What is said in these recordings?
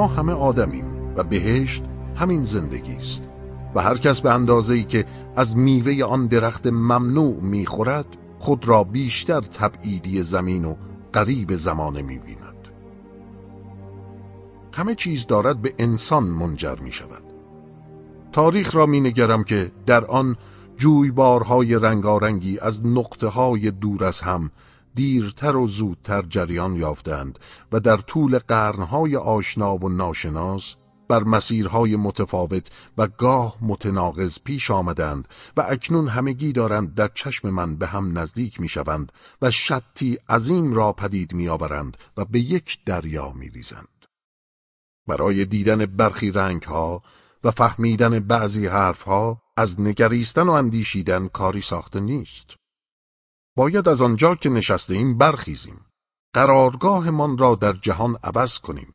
ما همه آدمیم و بهشت همین زندگی است. و هر کس به اندازه ای که از میوه آن درخت ممنوع می‌خورد خود را بیشتر تبعیدی زمین و قریب زمانه می‌بیند. همه چیز دارد به انسان منجر می شود تاریخ را می نگرم که در آن جویبارهای رنگارنگی از نقطه های دور از هم دیرتر و زودتر جریان یافتند و در طول قرنهای آشنا و ناشناس بر مسیرهای متفاوت و گاه متناقض پیش آمدند و اکنون همگی دارند در چشم من به هم نزدیک می‌شوند و شتی عظیم را پدید میآورند و به یک دریا میریزند. برای دیدن برخی رنگها و فهمیدن بعضی حرفها از نگریستن و اندیشیدن کاری ساخته نیست. باید از آنجا که نشسته ایم برخیزیم قرارگاهمان را در جهان عوض کنیم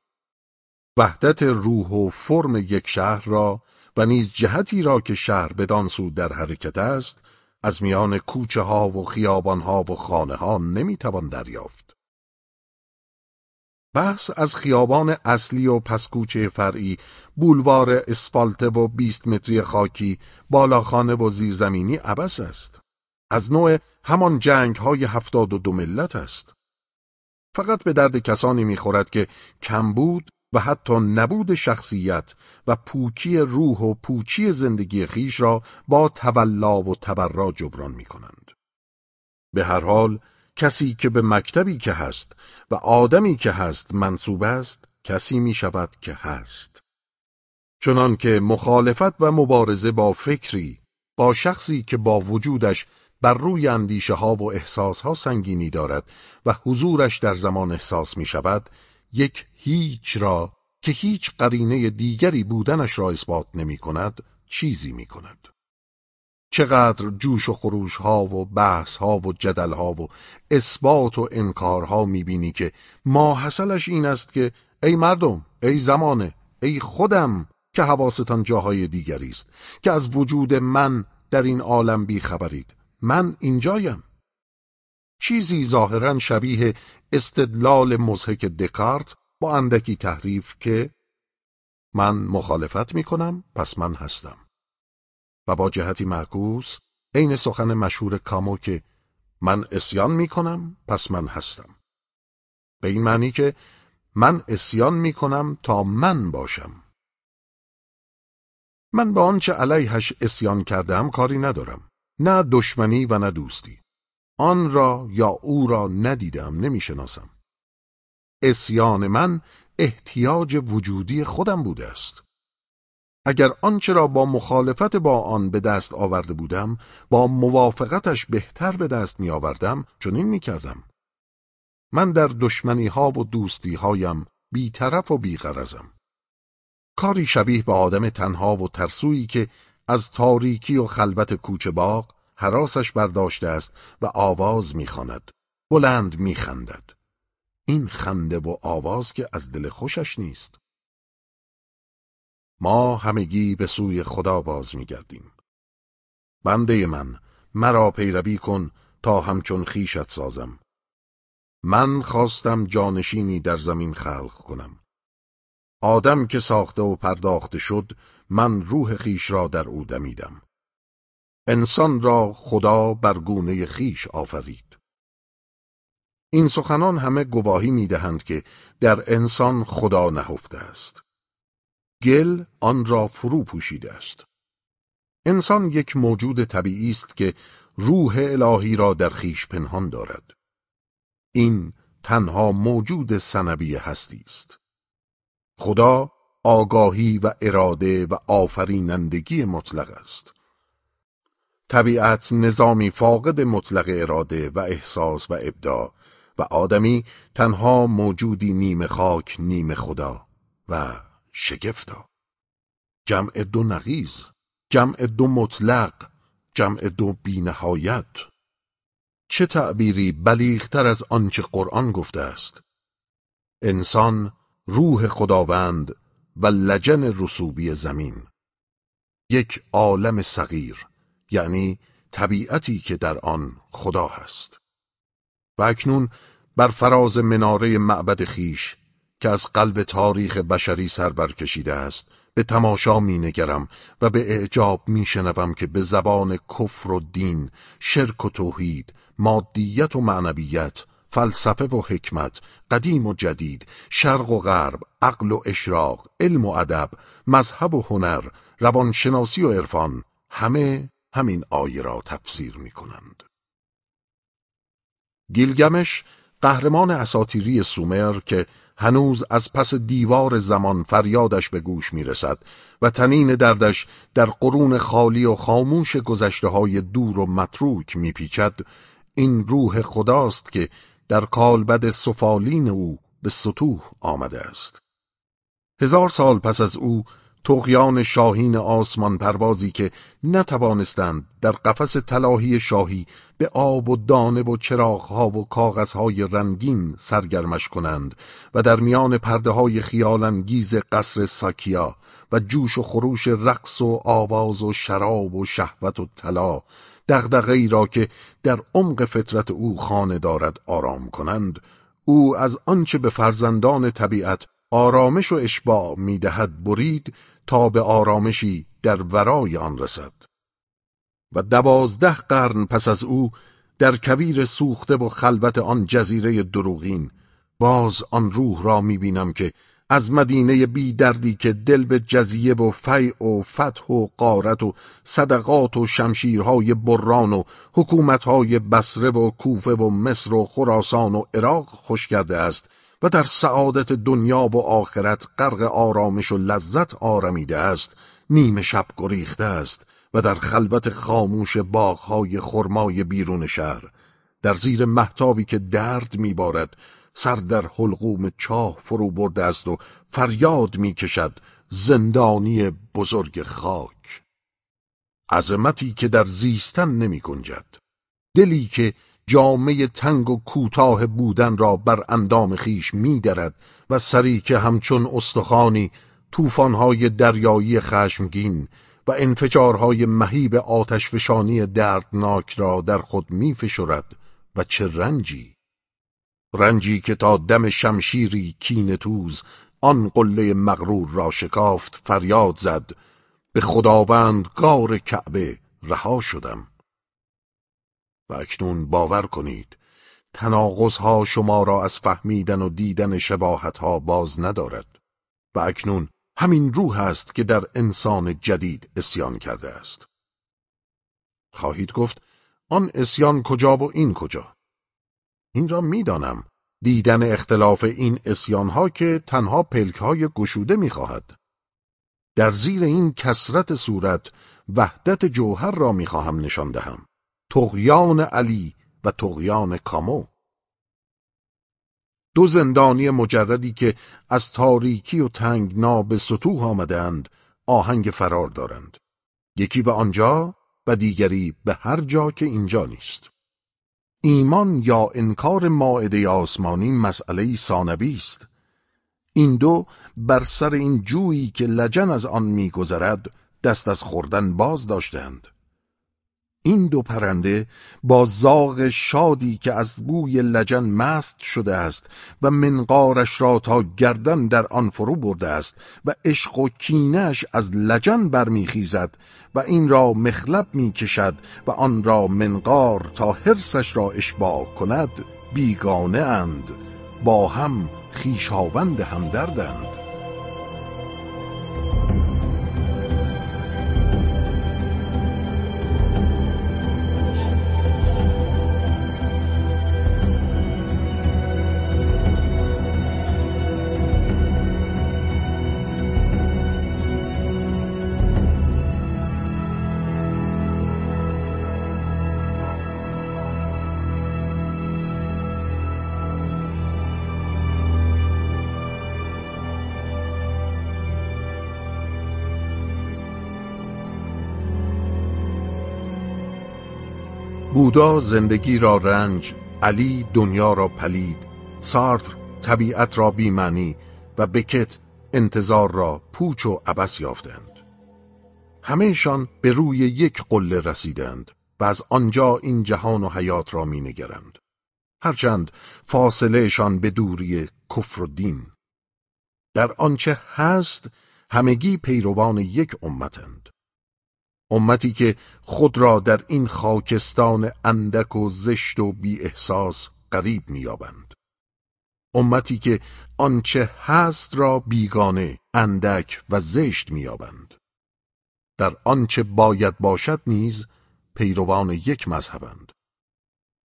وحدت روح و فرم یک شهر را و نیز جهتی را که شهر بدان سو در حرکت است از میان کوچه ها و خیابان ها و خانه ها نمی‌توان دریافت. بحث از خیابان اصلی و پسکوچه فرعی، بولوار اسفالته و بیست متری خاکی، بالاخانه و زیرزمینی عبس است. از نوع همان جنگ های هفتاد و دو ملت است. فقط به درد کسانی می‌خورد که کمبود و حتی نبود شخصیت و پوکی روح و پوچی زندگی خیش را با تولا و تبرا جبران می کنند. به هر حال کسی که به مکتبی که هست و آدمی که هست منصوب است کسی می شود که هست. چنان که مخالفت و مبارزه با فکری با شخصی که با وجودش بر روی اندیشه ها و احساس ها سنگینی دارد و حضورش در زمان احساس می شود یک هیچ را که هیچ قرینه دیگری بودنش را اثبات نمی کند چیزی می کند. چقدر جوش و خروش ها و بحث ها و جدل ها و اثبات و انکارها می بینی که ما حسلش این است که ای مردم، ای زمانه، ای خودم که حواستان جاهای دیگری است که از وجود من در این عالم بی خبرید من اینجایم. چیزی ظاهرا شبیه استدلال مزهک دکارت با اندکی تحریف که من مخالفت می کنم پس من هستم. و با جهتی معکوس عین سخن مشهور کامو که من اسیان می کنم پس من هستم. به این معنی که من اسیان می کنم تا من باشم. من به آنچه علیهش اسیان کردم کاری ندارم. نه دشمنی و نه دوستی. آن را یا او را ندیدم نمی‌شناسم. اسیان من احتیاج وجودی خودم بوده است. اگر آنچه را با مخالفت با آن به دست آورده بودم با موافقتش بهتر به دست می آوردم چنین می کردم من در دشمنی ها و دوستی هایم بیطرف و بیغرزم کاری شبیه به آدم تنها و ترسویی که از تاریکی و خلوت کوچه باغ حراسش برداشته است و آواز می‌خواند. بلند میخندد. این خنده و آواز که از دل خوشش نیست. ما همگی به سوی خدا باز میگردیم. بنده من مرا پیروی کن تا همچون خیشت سازم. من خواستم جانشینی در زمین خلق کنم. آدم که ساخته و پرداخته شد من روح خیش را در او دمیدم. انسان را خدا بر گونه خیش آفرید. این سخنان همه گواهی می‌دهند که در انسان خدا نهفته است. گل آن را فرو پوشیده است. انسان یک موجود طبیعی است که روح الهی را در خیش پنهان دارد. این تنها موجود سنبی هستی است. خدا آگاهی و اراده و آفرینندگی مطلق است. طبیعت نظامی فاقد مطلق اراده و احساس و ابداع و آدمی تنها موجودی نیمه خاک نیمه خدا و شگفتا. جمع دو نقیز جمع دو مطلق جمع دو بینهایت. چه تعبیری بلیغتر از آنچه قرآن گفته است؟ انسان روح خداوند و لجن رسوبی زمین. یک عالم صغیر یعنی طبیعتی که در آن خدا هست. و اکنون بر فراز مناره معبد خیش که از قلب تاریخ بشری سر برکشیده است به تماشا می نگرم و به اعجاب می شنوم که به زبان کفر و دین، شرک و توحید، مادیت و معنویت، فلسفه و حکمت، قدیم و جدید، شرق و غرب، عقل و اشراق، علم و ادب، مذهب و هنر، روانشناسی و عرفان همه همین آیه را تفسیر می کنند. گیلگمش قهرمان اساتیری سومر که هنوز از پس دیوار زمان فریادش به گوش می رسد و تنین دردش در قرون خالی و خاموش گذشته های دور و متروک می پیچد این روح خداست که در کالبد سفالین او به سطوح آمده است. هزار سال پس از او تغیان شاهین آسمان پروازی که نتوانستند در قفس طلاهی شاهی به آب و دانه و چراغها و کاغذهای رنگین سرگرمش کنند و در میان پرده های خیالانگیز قصر ساکیا و جوش و خروش رقص و آواز و شراب و شهوت و طلا دغدغه‌ای را که در عمق فطرت او خانه دارد آرام کنند او از آنچه به فرزندان طبیعت آرامش و اشباع می‌دهد برید تا به آرامشی در ورای آن رسد. و دوازده قرن پس از او در کویر سوخته و خلوت آن جزیره دروغین باز آن روح را می‌بینم که از مدینه بی دردی که دل به جزیه و فیع و فتح و قارت و صدقات و شمشیرهای بران و حکومتهای بسره و کوفه و مصر و خراسان و عراق خوش کرده است و در سعادت دنیا و آخرت غرق آرامش و لذت آرمیده است نیمه شب گریخته است و در خلوت خاموش باغهای خرمای بیرون شهر در زیر محتابی که درد میبارد سر در حلقوم چاه فرو برده است و فریاد می‌کشد زندانی بزرگ خاک. عظمتی که در زیستن نمی گنجد دلی که جامعه تنگ و کوتاه بودن را بر اندام خیش میدرد و سری که همچون استخانی طوفان‌های دریایی خشمگین و انفجارهای مهیب آتشفشانی دردناک را در خود میفشرد و چه رنجی! رنجی که تا دم شمشیری کینتوز آن قله مغرور را شکافت فریاد زد. به خداوند گار کعبه رها شدم. و اکنون باور کنید تناقضها شما را از فهمیدن و دیدن شباهتها باز ندارد. و اکنون همین روح است که در انسان جدید اسیان کرده است. خواهید گفت آن اسیان کجا و این کجا؟ این را می‌دانم. دیدن اختلاف این اسیانها که تنها پلکهای گشوده می‌خواهد. در زیر این کسرت صورت وحدت جوهر را می‌خواهم نشان دهم. تغیان علی و تغیان کامو. دو زندانی مجردی که از تاریکی و تنگنا به سطوح آمدند آهنگ فرار دارند. یکی به آنجا و دیگری به هر جا که اینجا نیست. ایمان یا انکار ماعده آسمانی مسئله ثانوی است. این دو بر سر این جویی که لجن از آن میگذرد دست از خوردن باز داشتند این دو پرنده با زاغ شادی که از بوی لجن مست شده است و منقارش را تا گردن در آن فرو برده است و عشق و کینش از لجن برمیخیزد و این را مخلب می‌کشد و آن را منقار تا حرسش را اشباع کند بیگانه اند با هم خیشاوند همدردند. بودا زندگی را رنج علی دنیا را پلید سارتر طبیعت را بیمعنی و بکت انتظار را پوچ و عبس یافتند. همهشان به روی یک قله رسیدند و از آنجا این جهان و حیات را مینگرند. هرچند فاصلهشان به دوری کفر و دین. در آنچه هست همگی پیروان یک امتند. امتی که خود را در این خاکستان اندک و زشت و بی احساس قریب میابند امتی که آنچه هست را بیگانه اندک و زشت میابند در آنچه باید باشد نیز پیروان یک مذهبند.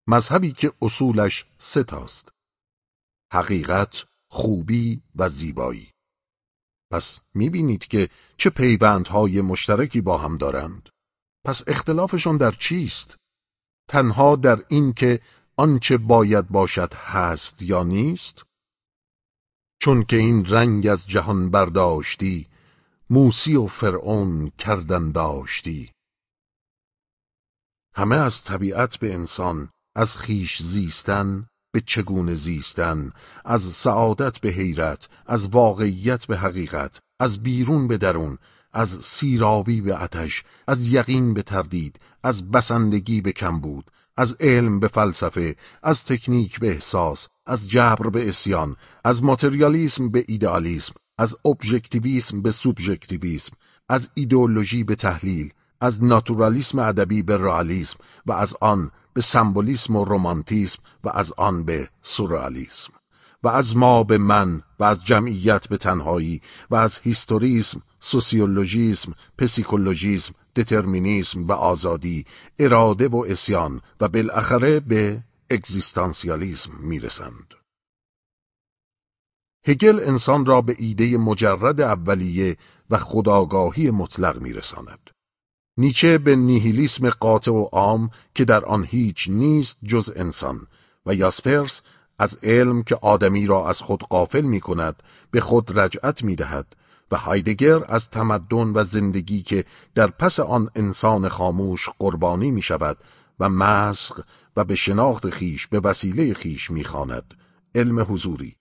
مذهبی که اصولش ستاست حقیقت خوبی و زیبایی. پس می‌بینید که چه پیوندهای مشترکی با هم دارند. پس اختلافشون در چیست؟ تنها در این که آنچه باید باشد هست یا نیست؟ چون که این رنگ از جهان برداشتی موسی و فرعون کردن داشتی. همه از طبیعت به انسان از خیش زیستن به چگونه زیستن از سعادت به حیرت از واقعیت به حقیقت از بیرون به درون از سیرابی به آتش از یقین به تردید از بسندگی به کمبود از علم به فلسفه از تکنیک به احساس از جبر به اسیان از ماتریالیسم به ایدئالیسم از ابژکتیویسم به سوبژکتیویسم از ایدئولوژی به تحلیل از ناتورالیسم ادبی به رئالیسم و از آن به سمبولیسم و رومانتیسم و از آن به سورئالیسم و از ما به من و از جمعیت به تنهایی و از هیستوریسم، سوسیولوژیسم، پسیکولوژیسم، دترمینیسم و آزادی، اراده و اسیان و بالاخره به اگزیستانسیالیسم می‌رسند. هگل انسان را به ایده مجرد اولیه و خداگاهی مطلق میرساند. نیچه به نیهیلیسم قاطع و عام که در آن هیچ نیست جز انسان و یاسپرس از علم که آدمی را از خود قافل می کند به خود رجعت می دهد و هایدگر از تمدن و زندگی که در پس آن انسان خاموش قربانی می شود و مسخ و به شناخت خیش به وسیله خیش می خاند. علم حضوری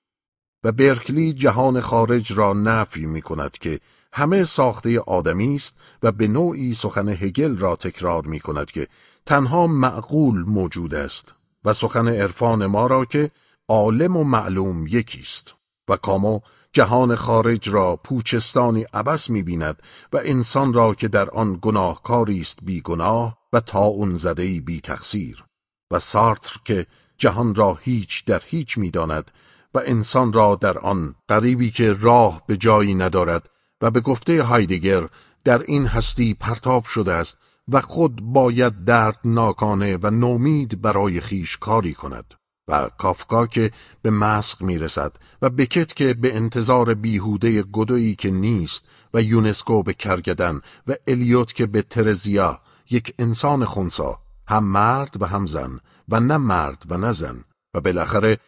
و برکلی جهان خارج را نفی می کند که همه ساخته آدمی است و به نوعی سخن هگل را تکرار می کند که تنها معقول موجود است و سخن عرفان ما را که عالم و معلوم یکیست و کامو جهان خارج را پوچستانی عبس می بیند و انسان را که در آن گناهکاری است بی گناه و تا اون زده بی تقصیر و سارتر که جهان را هیچ در هیچ می داند و انسان را در آن قریبی که راه به جایی ندارد و به گفته هایدگر در این هستی پرتاب شده است و خود باید درد ناکانه و نومید برای خیش کاری کند و کافکا که به مسق می‌رسد و بکت که به انتظار بیهوده گدویی که نیست و یونسکو به کرگدن و الیوت که به ترزیا یک انسان خونسا هم مرد و هم زن و نه مرد و نه زن و بالاخره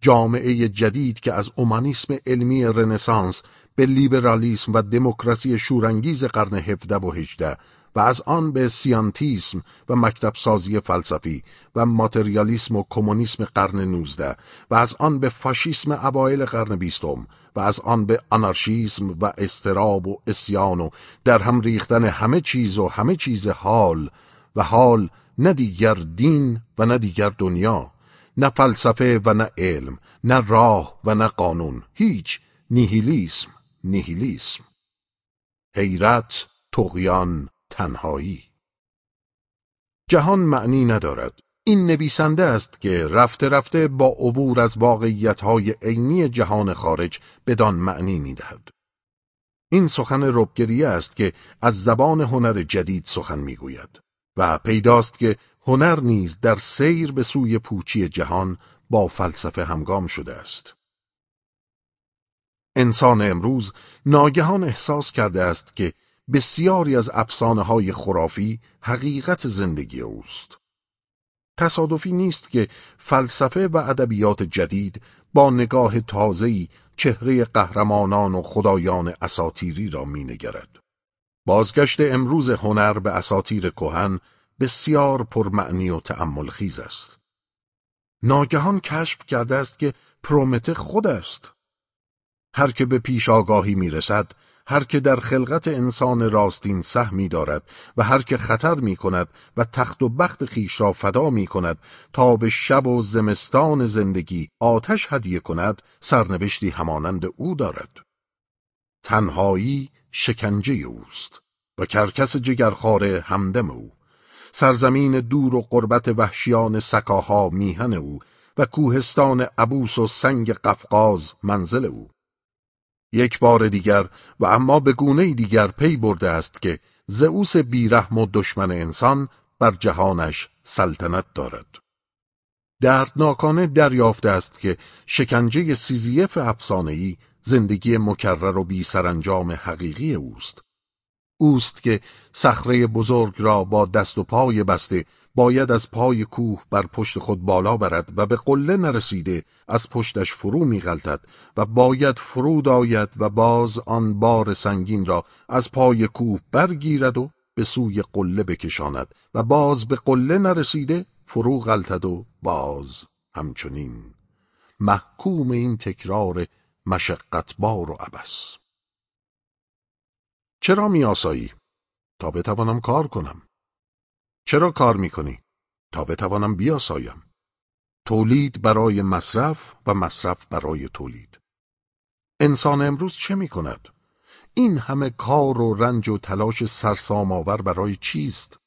جامعه جدید که از اومانیسم علمی رنسانس به لیبرالیسم و دموکراسی شورانگیز قرن هفده و هجده و از آن به سیانتیسم و مکتب سازی فلسفی و ماتریالیسم و کمونیسم قرن نوزده و از آن به فاشیسم اوایل قرن بیستم و از آن به آنارشیسم و استراب و اسیان و در هم ریختن همه چیز و همه چیز حال و حال نه دیگر دین و نه دیگر دنیا. نه فلسفه و نه علم نه راه و نه قانون. هیچ. نیهیلیسم. نیهیلیسم. حیرت تقیان تنهایی. جهان معنی ندارد. این نویسنده است که رفته رفته با عبور از واقعیتهای عینی جهان خارج بدان معنی می‌دهد. این سخن ربگریه است که از زبان هنر جدید سخن می‌گوید و پیداست که هنر نیز در سیر به سوی پوچی جهان با فلسفه همگام شده است انسان امروز ناگهان احساس کرده است که بسیاری از افسانه های خرافی حقیقت زندگی اوست. تصادفی نیست که فلسفه و ادبیات جدید با نگاه تازه‌ای چهره قهرمانان و خدایان اساتیری را مینگرد. بازگشت امروز هنر به اساتیر کهن بسیار پرمعنی و تأمل خیز است. ناگهان کشف کرده است که پرومته خود است. هر که به پیش آگاهی می‌رسد هر که در خلقت انسان راستین سهمی دارد و هر که خطر می کند و تخت و بخت خیش را فدا می کند تا به شب و زمستان زندگی آتش هدیه کند سرنوشتی همانند او دارد تنهایی شکنجه اوست و کرکس جگرخاره همدم او سرزمین دور و قربت وحشیان سکاها میهن او و کوهستان عبوس و سنگ قفقاز منزل او. یک بار دیگر و اما به گونه دیگر پی برده است که زئوس بیرحم و دشمن انسان بر جهانش سلطنت دارد. دردناکانه دریافته است که شکنجه سیزیف افسانه‌ای زندگی مکرر و بی سرانجام حقیقی اوست. اوست که صخره بزرگ را با دست و پای بسته باید از پای کوه بر پشت خود بالا برد و به قله نرسیده از پشتش فرو میغلطد و باید فرود آید و باز آن بار سنگین را از پای کوه برگیرد و به سوی قله بکشاند و باز به قله نرسیده فرو غلطد و باز همچنین. محکوم این تکرار مشقتبار و عبس چرا میآسایی؟ تا بتوانم کار کنم. چرا کار می‌کنی؟ تا بتوانم بیاسایم. تولید برای مصرف و مصرف برای تولید. انسان امروز چه می کند؟ این همه کار و رنج و تلاش سرسام آور برای چیست؟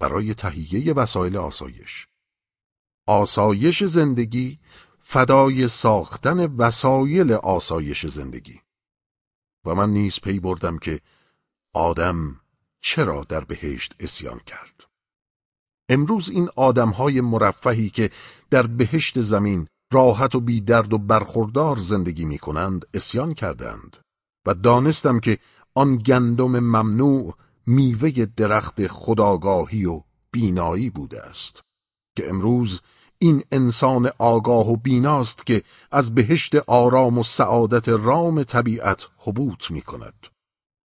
برای تهیه وسایل آسایش. آسایش زندگی فدای ساختن وسایل آسایش زندگی. و من نیز پی بردم که آدم چرا در بهشت اسیان کرد. امروز این آدمهای مرفهی که در بهشت زمین راحت و بی درد و برخوردار زندگی می کنند اسیان کردند و دانستم که آن گندم ممنوع میوه درخت خداگاهی و بینایی بوده است که امروز این انسان آگاه و بیناست که از بهشت آرام و سعادت رام طبیعت حبوط می کند.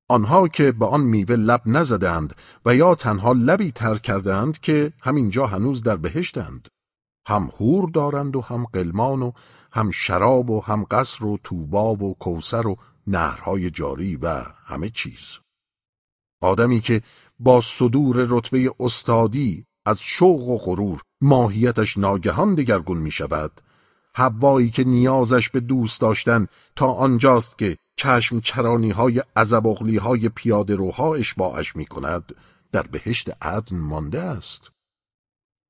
آنها که به آن میوه لب نزدند و یا تنها لبی تر کردند که همینجا هنوز در بهشتند. هم هور دارند و هم قلمان و هم شراب و هم قصر و توبا و کوسر و نهرهای جاری و همه چیز. آدمی که با صدور رتبه استادی از شوق و غرور ماهیتش ناگهان دگرگون می شود هوایی که نیازش به دوست داشتن تا آنجاست که چشم چرانی های عذبغلی های پیاده روها اشباعش می کند در بهشت عدن مانده است.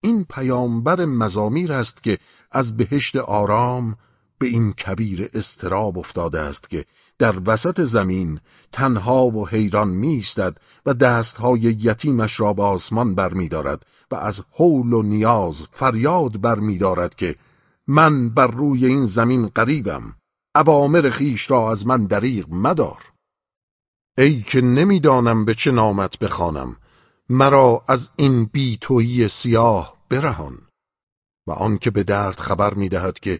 این پیامبر مزامیر است که از بهشت آرام به این کبیر استراب افتاده است که در وسط زمین تنها و حیران میستد و دستهای یتیمش را به آسمان برمیدارد و از حول و نیاز فریاد برمیدارد که من بر روی این زمین قریبم. اوامر خیش را از من دریغ مدار. ای که نمی‌دانم به چه نامت بخوانم مرا از این بیتویی سیاه برهان. و آنکه به درد خبر می‌دهد که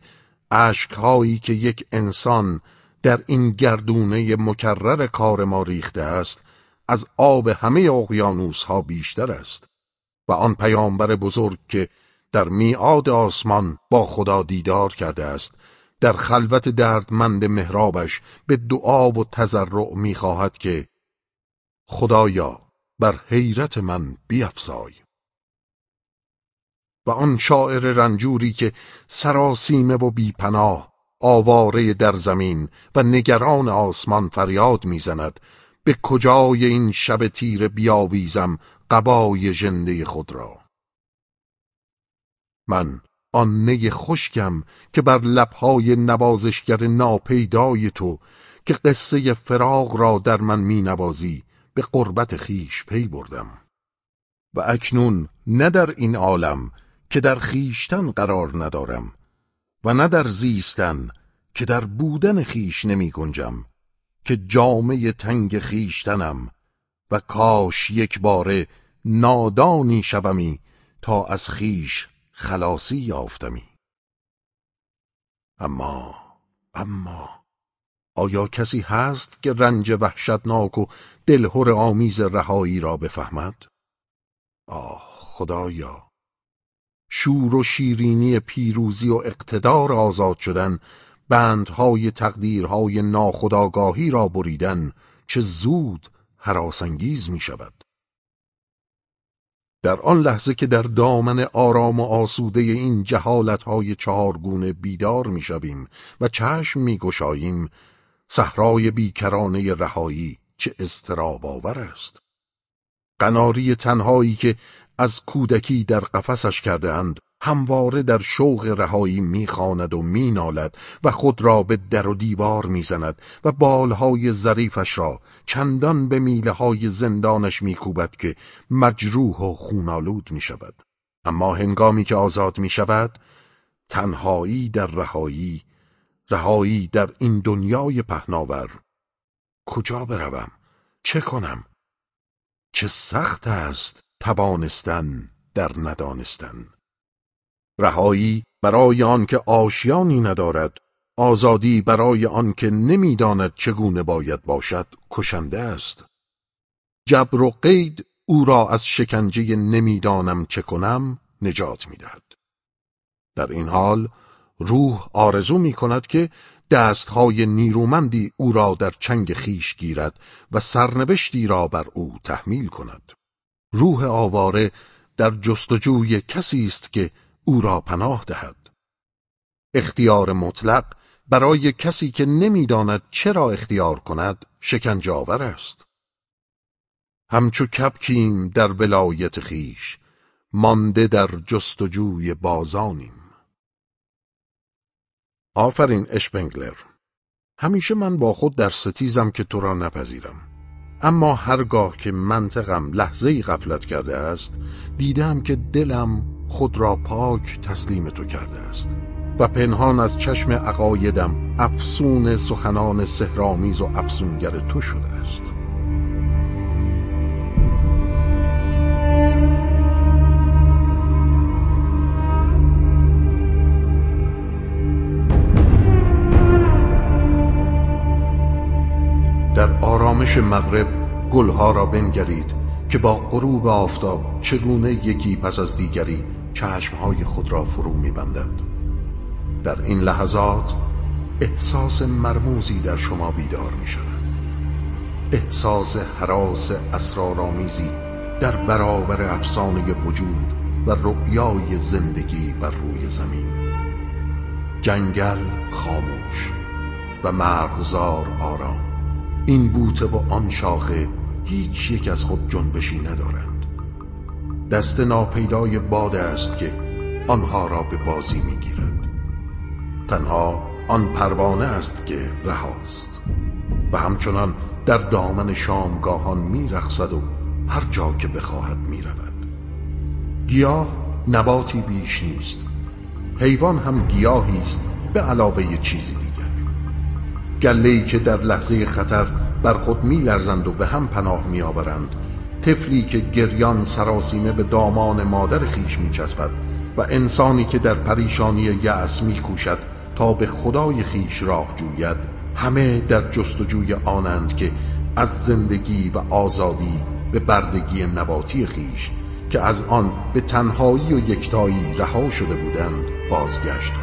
اشکهایی که یک انسان در این گردونه مکرر کار ما ریخته است از آب همه اقیانوس ها بیشتر است. و آن پیامبر بزرگ که در میعاد آسمان با خدا دیدار کرده است در خلوت دردمند محرابش به دعا و تضرع می‌خواهد که خدایا بر حیرت من بیافزای و آن شاعر رنجوری که سراسیمه و بیپناه آواره در زمین و نگران آسمان فریاد می‌زند به کجای این شب تیر بیاویزم قبای ژنده خود را. من آن نی خشکم که بر لبهای نوازشگر ناپیدای تو که قصه فراغ را در من می نوازی به قربت خیش پی بردم. و اکنون نه در این عالم که در خیشتن قرار ندارم و نه در زیستن که در بودن خیش نمی گنجم که جامعه تنگ خیشتنم و کاش یک باره نادانی شومی تا از خیش خلاصی یافتمی اما اما آیا کسی هست که رنج وحشتناک و دلهور آمیز رهایی را بفهمد؟ آه خدایا شور و شیرینی پیروزی و اقتدار آزاد شدن بندهای تقدیرهای ناخداگاهی را بریدن چه زود حراسانگیز می شود. در آن لحظه که در دامن آرام و آسوده این جهالتهای چهارگونه بیدار می‌شویم و چشم میگشاییم صحرای بیکرانه رهایی چه استراب آور است قناری تنهایی که از کودکی در قفسش کرده اند همواره در شوق رهایی می‌خواند و مینالد و خود را به در و دیوار می‌زند و بالهای ظریفش را چندان به میله های زندانش میکوبد که مجروح و خونالود می‌شود. اما هنگامی که آزاد می‌شود تنهایی در رهایی رهایی در این دنیای پهناور. کجا بروم؟ چه کنم؟ چه سخت است توانستن در ندانستن. رهایی برای آن که آشیانی ندارد آزادی برای آن که نمی‌داند چگونه باید باشد کشنده است. جبر و قید او را از شکنجه نمی‌دانم چه کنم نجات می‌دهد. در این حال روح آرزو می کند که دستهای نیرومندی او را در چنگ خیش گیرد و سرنوشتی را بر او تحمیل کند. روح آواره در جستجوی کسی است که او را پناه دهد. اختیار مطلق برای کسی که نمی‌داند چرا اختیار کند شکنجاور است. همچو کپکیم در ولایت خیش مانده در جستجوی بازانیم. آفرین اشپنگلر. همیشه من با خود در ستیزم که تو را نپذیرم. اما هرگاه که منطقم لحظه غفلت کرده است دیدم که دلم خود را پاک تسلیم تو کرده است و پنهان از چشم عقایدم افسون سخنان سهرامیز و افسونگر تو شده است. در آرامش مغرب گلها را بنگرید که با غروب آفتاب چگونه یکی پس از دیگری چشمهای خود را فرو میبندد. در این لحظات احساس مرموزی در شما بیدار می شود احساس حراس اسرارآمیزی در برابر افسانه وجود و رؤیای زندگی بر روی زمین. جنگل خاموش و مرغزار آرام. این بوته و آن شاخه هیچ یک از خود جنبشی ندارند. دست ناپیدای باد است که آنها را به بازی می‌گیرد. تنها آن پروانه است که رهاست و همچنان در دامن شامگاهان میرخصد و هر جا که بخواهد می‌رود. گیاه نباتی بیش نیست. حیوان هم گیاهی است به علاوه چیزی دیگر. گله‌ای که در لحظه خطر بر خود میلرزند و به هم پناه میآورند طفلی که گریان سراسیمه به دامان مادر خیش میچسبد و انسانی که در پریشانی یأس میکوشد تا به خدای خیش راه جوید همه در جستجوی آنند که از زندگی و آزادی به بردگی نباتی خیش که از آن به تنهایی و یکتایی رها شده بودند بازگشت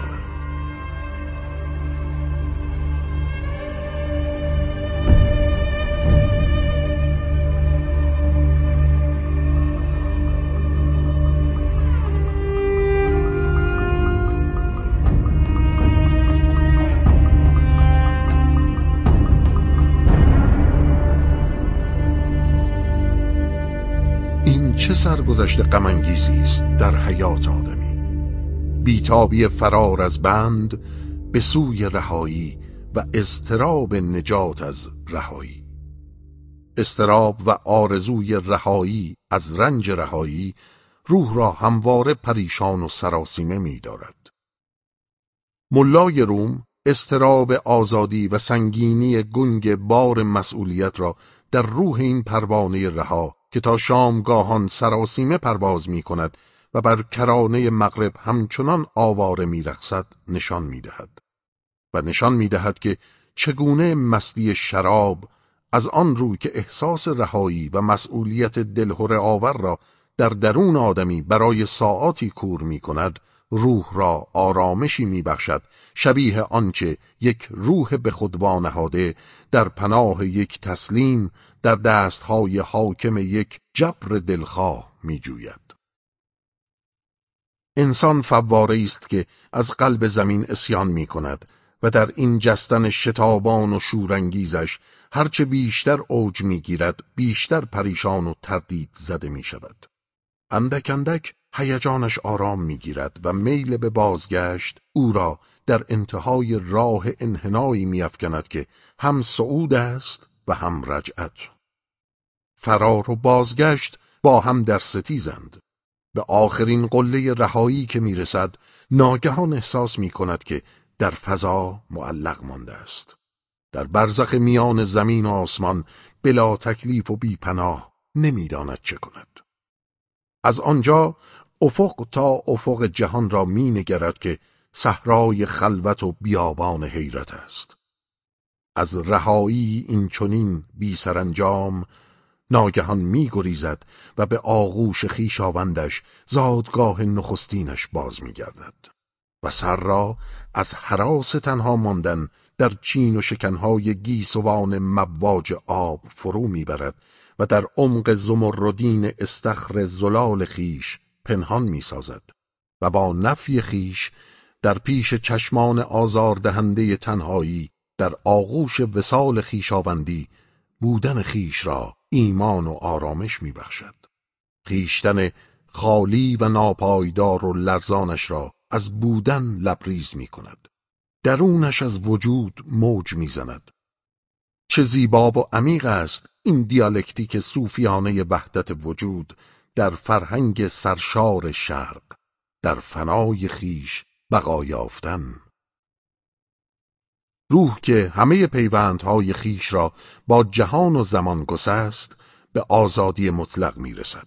چه سرگذشت غمانگیزی است در حیات آدمی بیتابی فرار از بند به سوی رهایی و استراب نجات از رهایی استراب و آرزوی رهایی از رنج رهایی روح را همواره پریشان و سراسیمه می دارد. ملای روم استراب آزادی و سنگینی گنگ بار مسئولیت را در روح این پروانه رها که تا شامگاهان سراسیمه پرواز می کند و بر کرانه مغرب همچنان آواره می رخصد نشان می دهد. و نشان می دهد که چگونه مستی شراب از آن روی که احساس رهایی و مسئولیت دلهور آور را در درون آدمی برای ساعاتی کور می کند روح را آرامشی می بخشد شبیه آنچه یک روح به خود وانهاده در پناه یک تسلیم در دستهای حاکم یک جبر دلخواه می جوید. انسان فواره است که از قلب زمین اسیان می کند و در این جستن شتابان و شورانگیزش هرچه بیشتر اوج می‌گیرد بیشتر پریشان و تردید زده می شود. اندک اندک هیجانش آرام می‌گیرد و میل به بازگشت او را در انتهای راه انحنایی میافکند که هم صعود است و هم رجعت. فرار و بازگشت با هم در ستیزند. به آخرین قله رهایی که می‌رسد ناگهان احساس می کند که در فضا معلق مانده است. در برزخ میان زمین و آسمان بلا تکلیف و بی پناه نمی‌داند چه کند. از آنجا افق تا افق جهان را می نگرد که صحرای خلوت و بیابان حیرت است. از رهایی این چنین بی سرانجام ناگهان می گریزد و به آغوش خیشاوندش زادگاه نخستینش باز می گردد. و سر را از حراس تنها ماندن در چین و شکنهای گیسوان مواج آب فرو می‌برد و در عمق زمردین استخر زلال خیش پنهان می‌سازد و با نفی خیش در پیش چشمان آزاردهنده تنهایی در آغوش وسال خیشاوندی بودن خیش را ایمان و آرامش میبخشد خیشتن خالی و ناپایدار و لرزانش را از بودن لبریز می کند. درونش از وجود موج می‌زند. چه زیبا و عمیق است این دیالکتیک صوفیانه وحدت وجود در فرهنگ سرشار شرق در فنای خیش بقا یافتن روح که همه پیوندهای خیش را با جهان و زمان گسست به آزادی مطلق می‌رسد.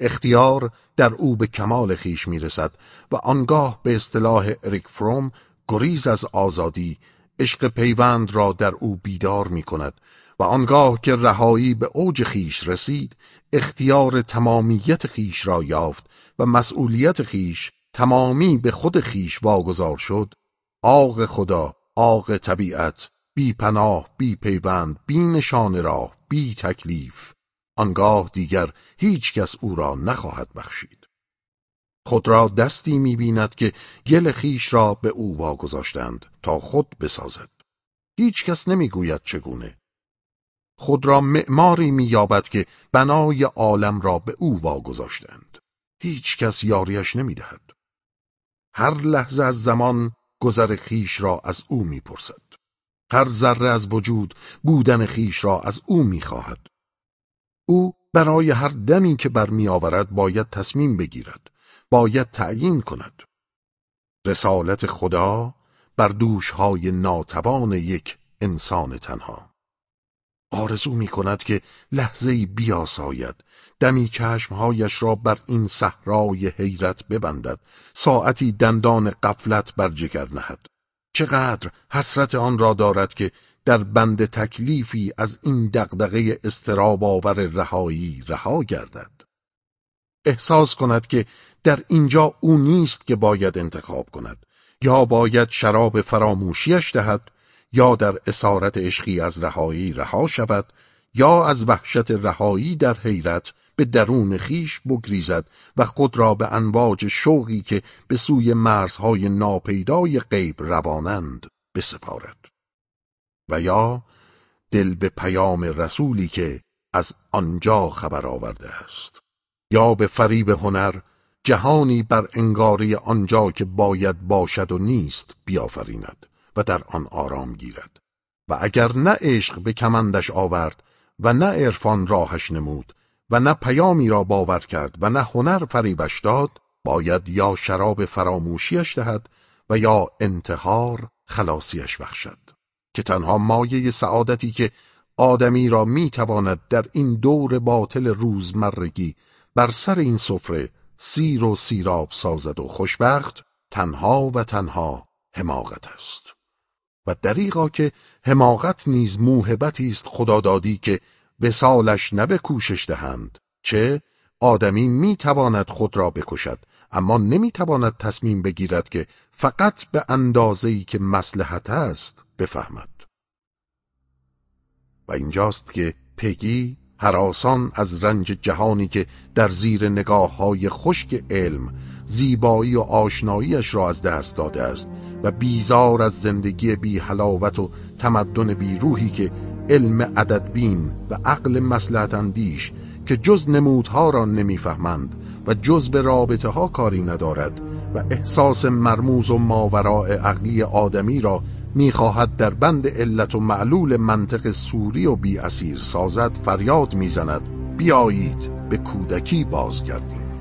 اختیار در او به کمال خیش می‌رسد و آنگاه به اصطلاح اریک فروم گریز از آزادی عشق پیوند را در او بیدار می کند و آنگاه که رهایی به اوج خیش رسید اختیار تمامیت خیش را یافت و مسئولیت خیش تمامی به خود خیش واگذار شد آغ خدا آغ طبیعت بی پناه بی پیوند بی نشان راه بی تکلیف. آنگاه دیگر هیچ کس او را نخواهد بخشید. خود را دستی می‌بیند که گل خیش را به او واگذاشتند تا خود بسازد. هیچ کس نمی‌گوید چگونه. خود را معماری مییابد که بنای عالم را به او واگذاشتند. هیچ کس یاریش نمی‌دهد هر لحظه از زمان گذر خیش را از او می‌پرسد. هر ذره از وجود بودن خیش را از او می‌خواهد. او برای هر دمی که برمیآورد باید تصمیم بگیرد باید تعیین کند. رسالت خدا بر دوشهای ناتوان یک انسان تنها. آرزو می کند که لحظه بیاساید دمی چشمهایش را بر این صحرای حیرت ببندد. ساعتی دندان قفلت بر جگر نهد. چقدر حسرت آن را دارد که در بند تکلیفی از این دغدغه استراب آور رهایی رها گردد. احساس کند که در اینجا او نیست که باید انتخاب کند. یا باید شراب فراموشیش دهد یا در اسارت عشقی از رهایی رها شود یا از وحشت رهایی در حیرت به درون خیش بگریزد و خود را به انواج شوقی که به سوی مرزهای ناپیدای غیب روانند بسپارد. و یا دل به پیام رسولی که از آنجا خبر آورده است. یا به فریب هنر جهانی بر انگاری آنجا که باید باشد و نیست بیافریند و در آن آرام گیرد. و اگر نه عشق به کمندش آورد و نه عرفان راهش نمود و نه پیامی را باور کرد و نه هنر فریبش داد باید یا شراب فراموشیش دهد و یا انتحار خلاصیش بخشد. که تنها مایه سعادتی که آدمی را می‌تواند در این دور باطل روزمرگی بر سر این سفره سیر و سیراب سازد و خوشبخت تنها و تنها حماقت است. و دریغا که حماقت نیز موهبتی است خدادادی که وسالش نه به کوشش دهند چه آدمی می‌تواند خود را بکشد اما نمی‌تواند تصمیم بگیرد که فقط به اندازه‌ای که مسلحت است بفهمد. و اینجاست که پگی حراسان از رنج جهانی که در زیر نگاه های خشک علم زیبایی و آشناییش را از دست داده است و بیزار از زندگی بی حلاوت و تمدن بی روحی که علم عددبین و عقل مسلحت اندیش که جز نمودها را نمی‌فهمند و جز به رابطه ها کاری ندارد و احساس مرموز و ماوراء عقلی آدمی را می‌خواهد در بند علت و معلول منطق سوری و بی اسیر سازد فریاد می‌زند. بیایید به کودکی بازگردیم.